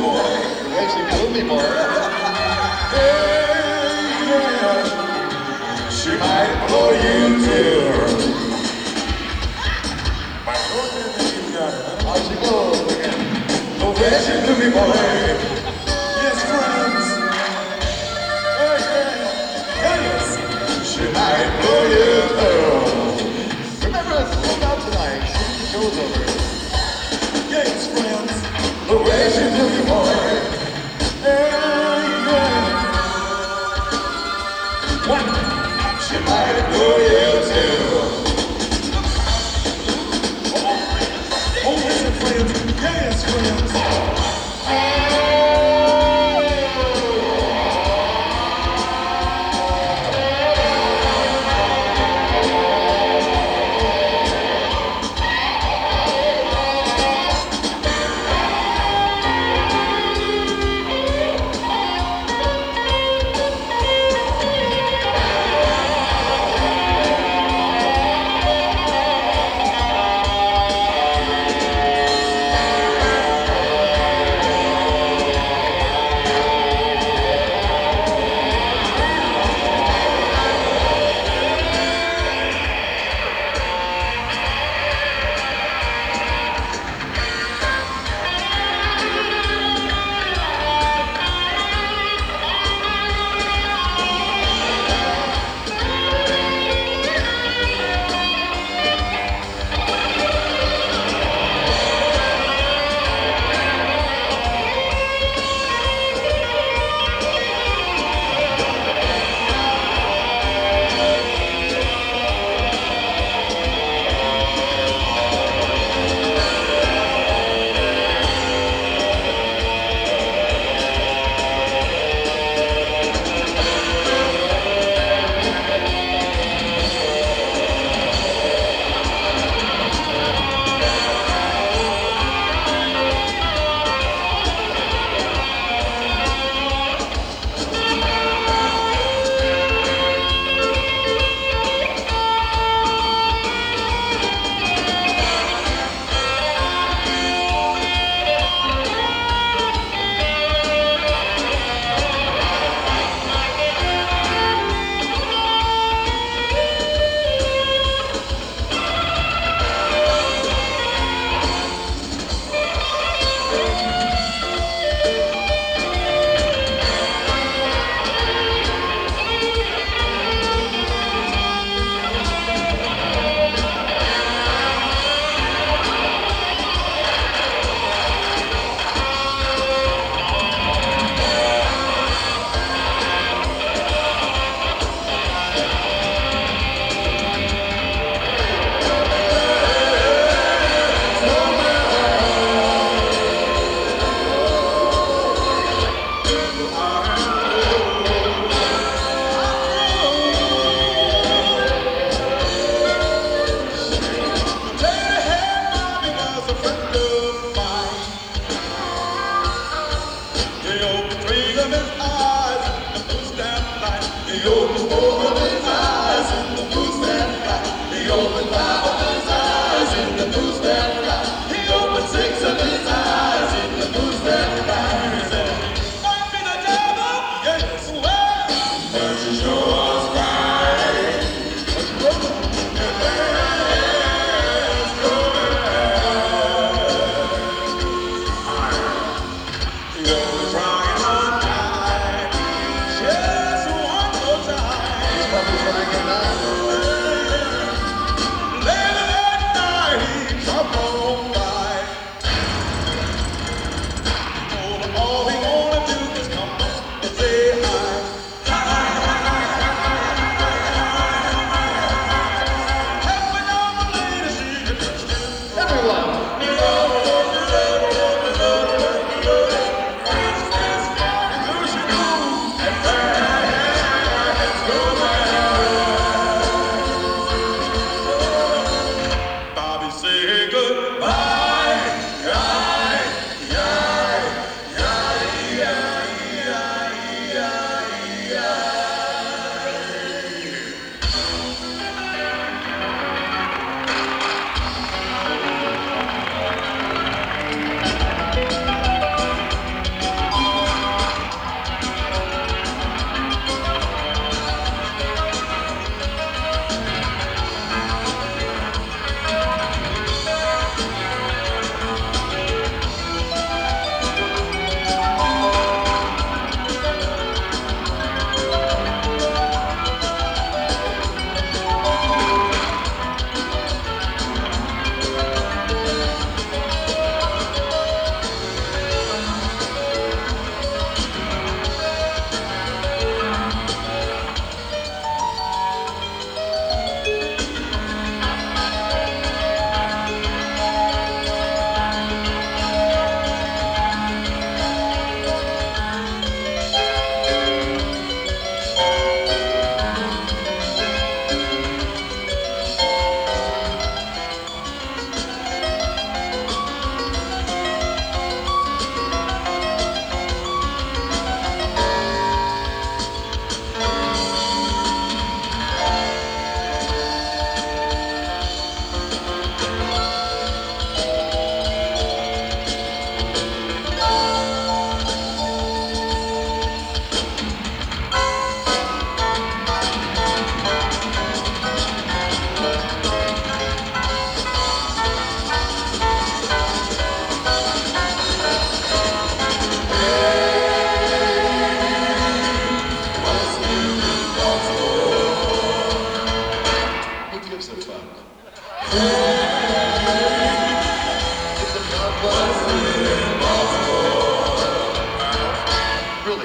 Actually, She might blow you too. My daughter, you got. How'd you She Go, me your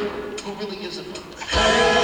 who really gives a fuck?